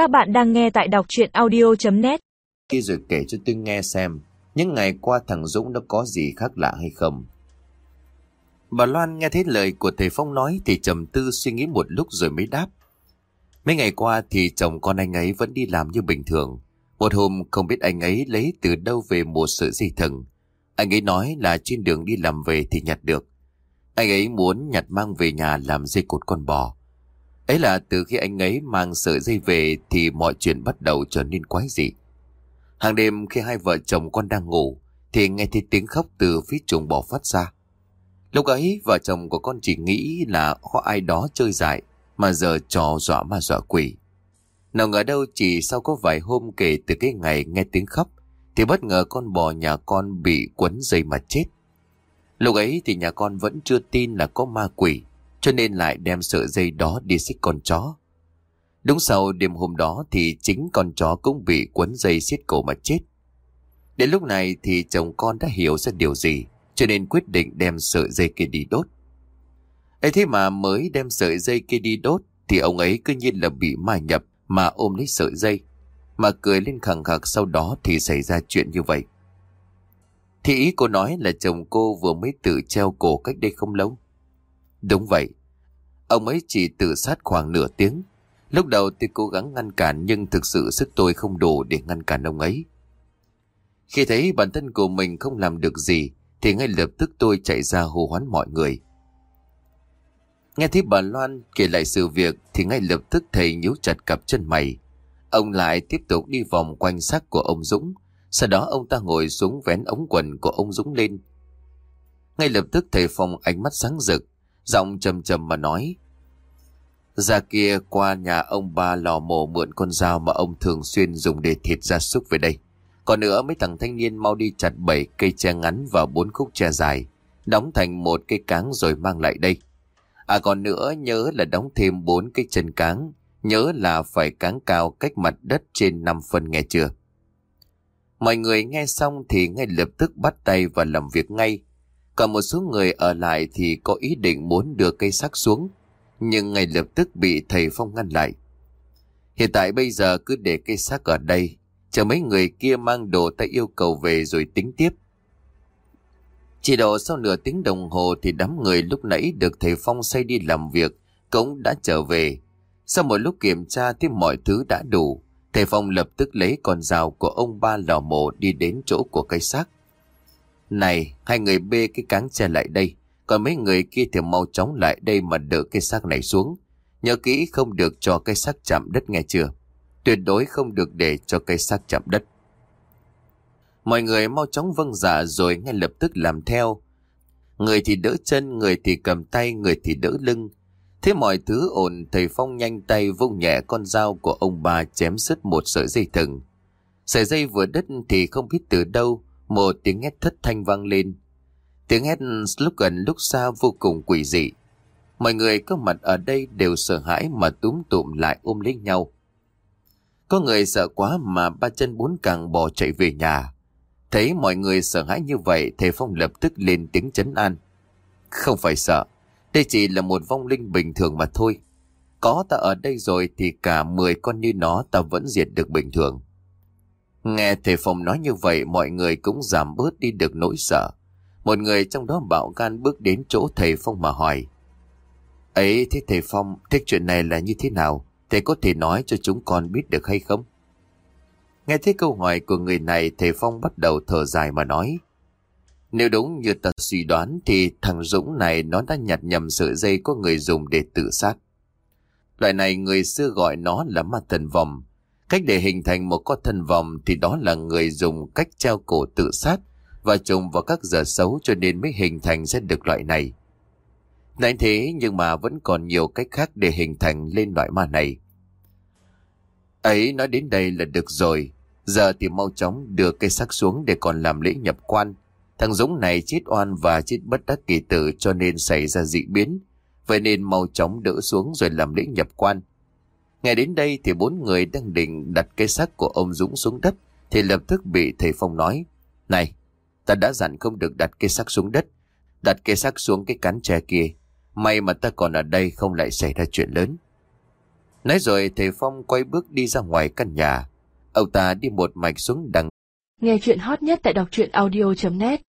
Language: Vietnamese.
Các bạn đang nghe tại đọc chuyện audio.net Khi rồi kể cho tôi nghe xem, những ngày qua thằng Dũng đã có gì khác lạ hay không. Bà Loan nghe thấy lời của thầy Phong nói thì trầm tư suy nghĩ một lúc rồi mới đáp. Mấy ngày qua thì chồng con anh ấy vẫn đi làm như bình thường. Một hôm không biết anh ấy lấy từ đâu về một sợi dây thừng. Anh ấy nói là trên đường đi làm về thì nhặt được. Anh ấy muốn nhặt mang về nhà làm dây cột con bò. Ấy là từ khi anh ấy mang sợi dây về thì mọi chuyện bắt đầu trở nên quái dị. Hàng đêm khi hai vợ chồng con đang ngủ, thì nghe thấy tiếng khóc từ phía chuồng bò phát ra. Lúc ấy, vợ chồng của con chỉ nghĩ là có ai đó chơi dại, mà giờ trò dọa ma dọa quỷ. Nào ngờ đâu chỉ sau có vài hôm kể từ cái ngày nghe tiếng khóc, thì bất ngờ con bò nhà con bị quấn dây mà chết. Lúc ấy thì nhà con vẫn chưa tin là có ma quỷ cho nên lại đem sợi dây đó đi xích con chó. Đúng sau đêm hôm đó thì chính con chó cũng bị quấn dây xiết cổ mà chết. Đến lúc này thì chồng con đã hiểu ra điều gì, cho nên quyết định đem sợi dây kia đi đốt. ấy thế mà mới đem sợi dây kia đi đốt thì ông ấy cứ nhiên là bị ma nhập mà ôm lấy sợi dây. Mà cười lên khẳng khặc sau đó thì xảy ra chuyện như vậy. Thì ý cô nói là chồng cô vừa mới tự treo cổ cách đây không lâu. Đúng vậy. Ông ấy chỉ tự sát khoảng nửa tiếng. Lúc đầu tôi cố gắng ngăn cản nhưng thực sự sức tôi không đủ để ngăn cản ông ấy. Khi thấy bản thân của mình không làm được gì thì ngay lập tức tôi chạy ra hô hoán mọi người. Nghe thấy bà Loan kể lại sự việc thì ngay lập tức thầy nhíu chặt cặp chân mày. Ông lại tiếp tục đi vòng quanh xác của ông Dũng. Sau đó ông ta ngồi xuống vén ống quần của ông Dũng lên. Ngay lập tức thầy Phong ánh mắt sáng rực, giọng trầm trầm mà nói. Ra kia qua nhà ông ba lò mổ mượn con dao mà ông thường xuyên dùng để thịt gia súc về đây. Còn nữa mấy thằng thanh niên mau đi chặt bảy cây tre ngắn và bốn khúc tre dài, đóng thành một cây cáng rồi mang lại đây. À còn nữa nhớ là đóng thêm bốn cái chân cáng, nhớ là phải cáng cao cách mặt đất trên 5 phân nghe chưa. Mọi người nghe xong thì ngay lập tức bắt tay và làm việc ngay. Còn một số người ở lại thì có ý định muốn đưa cây xác xuống, nhưng ngay lập tức bị thầy Phong ngăn lại. Hiện tại bây giờ cứ để cây xác ở đây, chờ mấy người kia mang đồ ta yêu cầu về rồi tính tiếp. Chỉ độ sau nửa tiếng đồng hồ thì đám người lúc nãy được thầy Phong xây đi làm việc cũng đã trở về. Sau một lúc kiểm tra thì mọi thứ đã đủ, thầy Phong lập tức lấy con dao của ông ba lò mổ đi đến chỗ của cây xác. Này, hai người bê cái cáng tre lại đây, còn mấy người kia thì mau chóng lại đây mà đỡ cái xác này xuống. Nhớ kỹ không được cho cái xác chạm đất nghe chưa? Tuyệt đối không được để cho cái xác chạm đất. Mọi người mau chóng vâng dạ rồi ngay lập tức làm theo. Người thì đỡ chân, người thì cầm tay, người thì đỡ lưng. Thế mọi thứ ổn, thầy Phong nhanh tay vung nhẹ con dao của ông bà chém sứt một sợi dây thừng. Sợi dây vừa đứt thì không biết từ đâu, một tiếng hét thất thanh vang lên. Tiếng hét lúc gần lúc xa vô cùng quỷ dị. Mọi người có mặt ở đây đều sợ hãi mà túm tụm lại ôm lấy nhau. Có người sợ quá mà ba chân bốn càng bỏ chạy về nhà. Thấy mọi người sợ hãi như vậy, thầy Phong lập tức lên tiếng chấn an. Không phải sợ, đây chỉ là một vong linh bình thường mà thôi. Có ta ở đây rồi thì cả 10 con như nó ta vẫn diệt được bình thường. Nghe thầy Phong nói như vậy mọi người cũng giảm bớt đi được nỗi sợ. Một người trong đó bạo gan bước đến chỗ thầy Phong mà hỏi. Ấy thế thầy Phong, thế chuyện này là như thế nào? Thầy có thể nói cho chúng con biết được hay không? Nghe thấy câu hỏi của người này, thầy Phong bắt đầu thở dài mà nói. Nếu đúng như ta suy đoán thì thằng Dũng này nó đã nhặt nhầm sợi dây có người dùng để tự sát. Loại này người xưa gọi nó là ma thần vòng. Cách để hình thành một con thần vòng thì đó là người dùng cách treo cổ tự sát và trùng vào các giờ xấu cho nên mới hình thành ra được loại này. Nói thế nhưng mà vẫn còn nhiều cách khác để hình thành lên loại ma này. Ấy, nói đến đây là được rồi. Giờ thì mau chóng đưa cây xác xuống để còn làm lễ nhập quan. Thằng Dũng này chết oan và chết bất đắc kỳ tử cho nên xảy ra dị biến. Vậy nên mau chóng đỡ xuống rồi làm lễ nhập quan ngay đến đây thì bốn người đang định đặt cây xác của ông Dũng xuống đất thì lập tức bị thầy Phong nói. Này, ta đã dặn không được đặt cây xác xuống đất. Đặt cây xác xuống cái cán tre kia. May mà ta còn ở đây không lại xảy ra chuyện lớn. Nói rồi thầy Phong quay bước đi ra ngoài căn nhà. Ông ta đi một mạch xuống đằng. Nghe chuyện hot nhất tại đọc truyện audio.net